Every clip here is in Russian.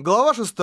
Глава 6.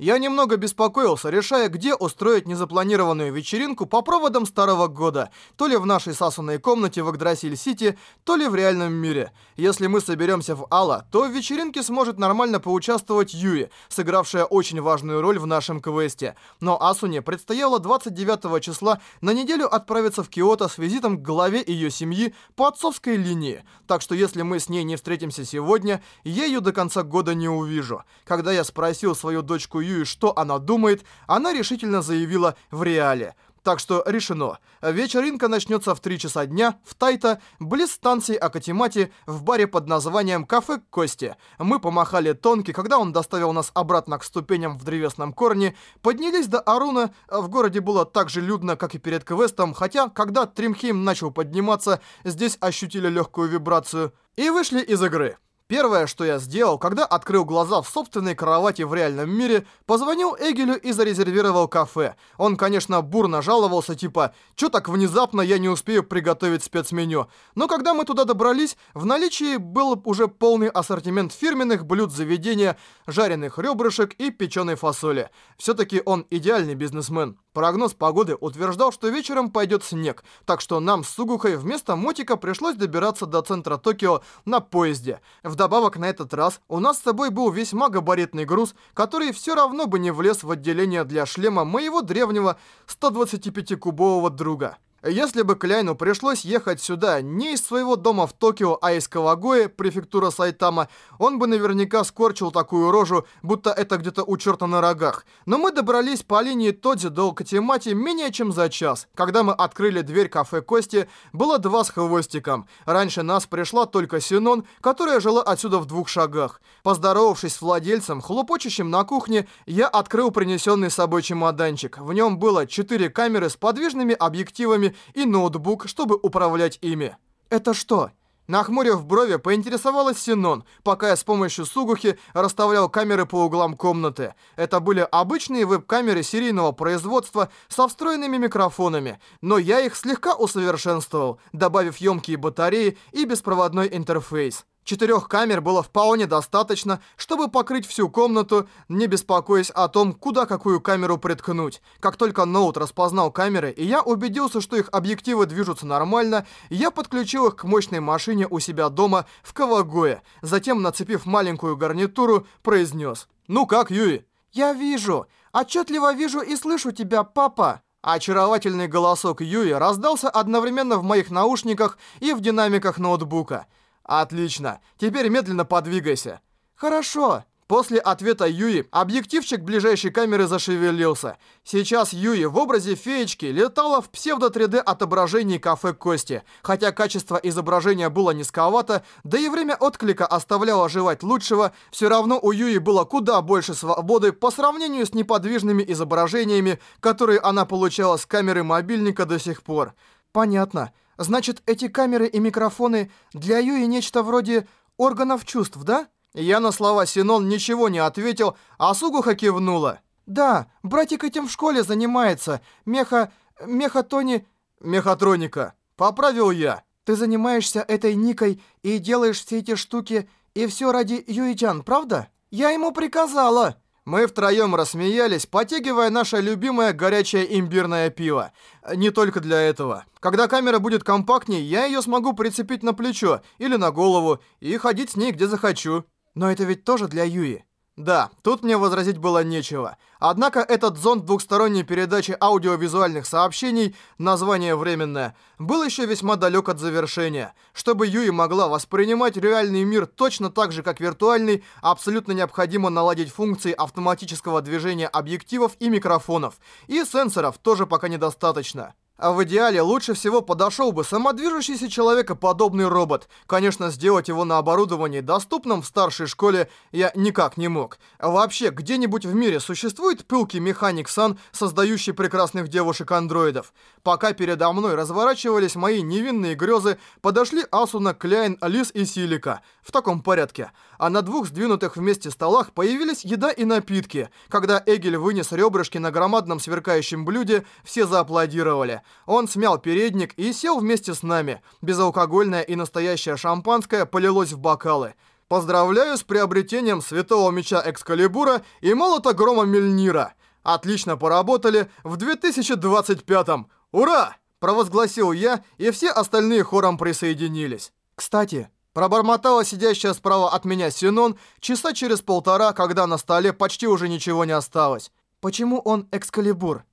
Я немного беспокоился, решая, где устроить незапланированную вечеринку по проводам Старого Года, то ли в нашей сасуной комнате в Игдрасиль-Сити, то ли в реальном мире. Если мы соберемся в Алла, то в вечеринке сможет нормально поучаствовать Юи, сыгравшая очень важную роль в нашем квесте. Но Асуне предстояло 29 числа на неделю отправиться в Киото с визитом к главе ее семьи по отцовской линии. Так что если мы с ней не встретимся сегодня, я ее до конца года не увижу. Когда я спросил свою дочку Юи, что она думает, она решительно заявила в реале. Так что решено. Вечеринка начнется в 3 часа дня в Тайта, близ станции Акатимати, в баре под названием «Кафе Кости». Мы помахали Тонки, когда он доставил нас обратно к ступеням в древесном корне, поднялись до Аруна, в городе было так же людно, как и перед квестом, хотя, когда Тримхейм начал подниматься, здесь ощутили легкую вибрацию, и вышли из игры. Первое, что я сделал, когда открыл глаза в собственной кровати в реальном мире, позвонил Эгелю и зарезервировал кафе. Он, конечно, бурно жаловался, типа «Чё так внезапно я не успею приготовить спецменю?». Но когда мы туда добрались, в наличии был уже полный ассортимент фирменных блюд заведения, жареных ребрышек и печеной фасоли. Все-таки он идеальный бизнесмен. Прогноз погоды утверждал, что вечером пойдет снег, так что нам с Сугухой вместо мотика пришлось добираться до центра Токио на поезде. Вдобавок на этот раз у нас с собой был весьма габаритный груз, который все равно бы не влез в отделение для шлема моего древнего 125-кубового друга. Если бы Кляйну пришлось ехать сюда не из своего дома в Токио, а из Кавагои, префектура Сайтама, он бы наверняка скорчил такую рожу, будто это где-то у черта на рогах. Но мы добрались по линии Тодзи до Катимати менее чем за час. Когда мы открыли дверь кафе Кости, было два с хвостиком. Раньше нас пришла только Синон, которая жила отсюда в двух шагах. Поздоровавшись с владельцем, хлопочущим на кухне, я открыл принесенный с собой чемоданчик. В нем было четыре камеры с подвижными объективами и ноутбук, чтобы управлять ими. «Это что?» Нахмурив брови, поинтересовалась Синон, пока я с помощью Сугухи расставлял камеры по углам комнаты. Это были обычные веб-камеры серийного производства со встроенными микрофонами, но я их слегка усовершенствовал, добавив емкие батареи и беспроводной интерфейс. Четырех камер было вполне достаточно, чтобы покрыть всю комнату, не беспокоясь о том, куда какую камеру приткнуть. Как только ноут распознал камеры, и я убедился, что их объективы движутся нормально, я подключил их к мощной машине у себя дома в Кавагое. Затем, нацепив маленькую гарнитуру, произнес. «Ну как, Юи?» «Я вижу. Отчетливо вижу и слышу тебя, папа». Очаровательный голосок Юи раздался одновременно в моих наушниках и в динамиках ноутбука. Отлично. Теперь медленно подвигайся. Хорошо. После ответа Юи объективчик ближайшей камеры зашевелился. Сейчас Юи в образе феечки летала в псевдо-3D отображении кафе Кости. Хотя качество изображения было низковато, да и время отклика оставляло желать лучшего, все равно у Юи было куда больше свободы по сравнению с неподвижными изображениями, которые она получала с камеры мобильника до сих пор. Понятно. Значит, эти камеры и микрофоны для Юи нечто вроде органов чувств, да? Я на слова Синон ничего не ответил, а Сугуха кивнула. Да, братик этим в школе занимается. Меха... Мехатони... Мехатроника. Поправил я. Ты занимаешься этой Никой и делаешь все эти штуки, и все ради Юичан, правда? Я ему приказала. Мы втроем рассмеялись, потягивая наше любимое горячее имбирное пиво. Не только для этого. Когда камера будет компактнее, я ее смогу прицепить на плечо или на голову и ходить с ней где захочу. Но это ведь тоже для Юи. Да, тут мне возразить было нечего. Однако этот зонд двухсторонней передачи аудиовизуальных сообщений, название временное, был еще весьма далек от завершения. Чтобы Юи могла воспринимать реальный мир точно так же, как виртуальный, абсолютно необходимо наладить функции автоматического движения объективов и микрофонов. И сенсоров тоже пока недостаточно. А в идеале лучше всего подошел бы самодвижущийся человекоподобный робот. Конечно, сделать его на оборудовании, доступном в старшей школе, я никак не мог. Вообще, где-нибудь в мире существует пылкий механик-сан, создающий прекрасных девушек-андроидов? Пока передо мной разворачивались мои невинные грезы, подошли Асуна, Кляйн, Алис и Силика. В таком порядке. А на двух сдвинутых вместе столах появились еда и напитки. Когда Эгель вынес ребрышки на громадном сверкающем блюде, все зааплодировали. Он смял передник и сел вместе с нами. Безалкогольное и настоящее шампанское полилось в бокалы. Поздравляю с приобретением Святого Меча Экскалибура и Молота Грома Мельнира. Отлично поработали в 2025-м. Ура! Провозгласил я, и все остальные хором присоединились. Кстати, пробормотала сидящая справа от меня Синон часа через полтора, когда на столе почти уже ничего не осталось. Почему он Экскалибур?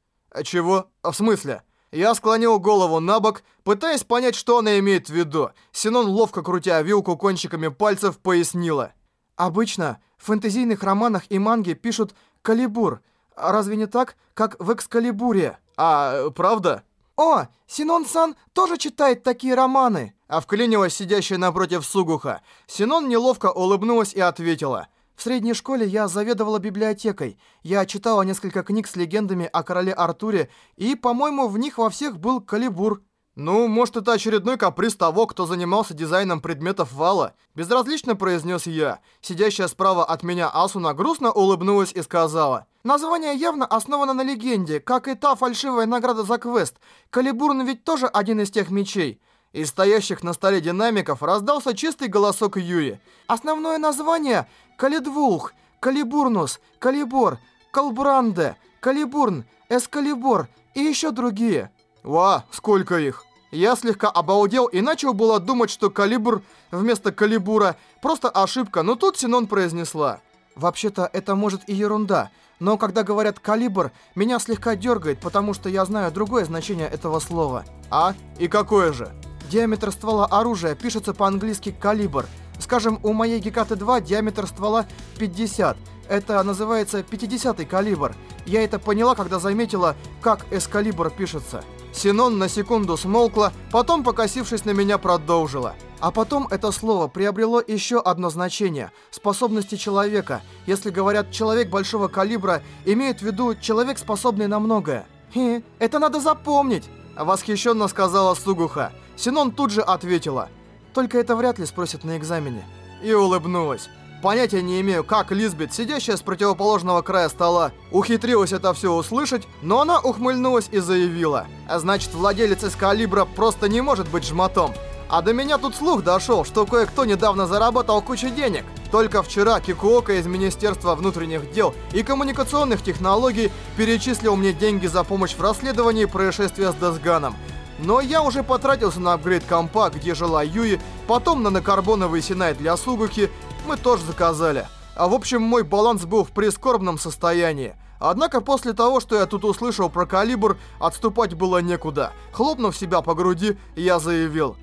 Чего? В смысле? Я склонил голову на бок, пытаясь понять, что она имеет в виду. Синон, ловко крутя вилку кончиками пальцев, пояснила. Обычно в фэнтезийных романах и манге пишут «калибур». Разве не так, как в «Экскалибуре»? А, правда? О, Синон-сан тоже читает такие романы. А вклинилась сидящая напротив Сугуха. Синон неловко улыбнулась и ответила – в средней школе я заведовала библиотекой. Я читала несколько книг с легендами о короле Артуре, и, по-моему, в них во всех был калибур. «Ну, может, это очередной каприз того, кто занимался дизайном предметов вала?» Безразлично произнес я. Сидящая справа от меня Асуна грустно улыбнулась и сказала. «Название явно основано на легенде, как и та фальшивая награда за квест. Калибурн ведь тоже один из тех мечей. Из стоящих на столе динамиков раздался чистый голосок Юи. Основное название – Калидвулх, Калибурнус, Калибор, Калбранде, Калибурн, Эскалибор и еще другие. Ва, сколько их! Я слегка обалдел и начал было думать, что калибр вместо калибура просто ошибка, но тут Синон произнесла. Вообще-то это может и ерунда, но когда говорят «калибр», меня слегка дергает, потому что я знаю другое значение этого слова. А? И какое же? Диаметр ствола оружия пишется по-английски «калибр». Скажем, у моей Гекаты-2 диаметр ствола 50. Это называется 50-й калибр. Я это поняла, когда заметила, как эскалибр пишется. Синон на секунду смолкла, потом, покосившись на меня, продолжила. А потом это слово приобрело еще одно значение – способности человека. Если говорят «человек большого калибра», имеют в виду «человек, способный на многое». Хе, это надо запомнить, восхищенно сказала Сугуха. Синон тут же ответила. Только это вряд ли спросят на экзамене. И улыбнулась. Понятия не имею, как Лизбет, сидящая с противоположного края стола, ухитрилась это все услышать, но она ухмыльнулась и заявила. А значит, владелец Эскалибра просто не может быть жмотом. А до меня тут слух дошел, что кое-кто недавно заработал кучу денег. Только вчера Кикуока из Министерства внутренних дел и коммуникационных технологий перечислил мне деньги за помощь в расследовании происшествия с Десганом. Но я уже потратился на апгрейд компа, где жила Юи, потом на накарбоновый Синай для Сугуки, мы тоже заказали. А в общем, мой баланс был в прискорбном состоянии. Однако после того, что я тут услышал про калибр, отступать было некуда. Хлопнув себя по груди, я заявил.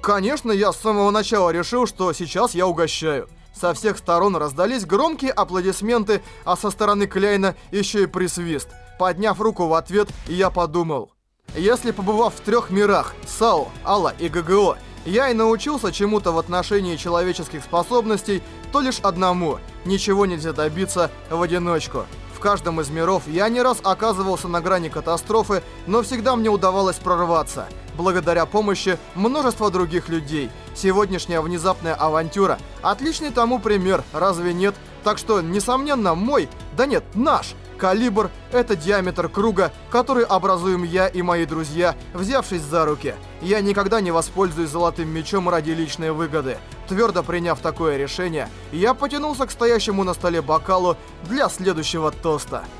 Конечно, я с самого начала решил, что сейчас я угощаю. Со всех сторон раздались громкие аплодисменты, а со стороны Кляйна еще и присвист. Подняв руку в ответ, я подумал. Если побывав в трех мирах, САО, АЛА и ГГО, я и научился чему-то в отношении человеческих способностей, то лишь одному – ничего нельзя добиться в одиночку. В каждом из миров я не раз оказывался на грани катастрофы, но всегда мне удавалось прорваться. Благодаря помощи множества других людей. Сегодняшняя внезапная авантюра – отличный тому пример, разве нет? Так что, несомненно, мой, да нет, наш – Калибр — это диаметр круга, который образуем я и мои друзья, взявшись за руки. Я никогда не воспользуюсь золотым мечом ради личной выгоды. Твердо приняв такое решение, я потянулся к стоящему на столе бокалу для следующего тоста —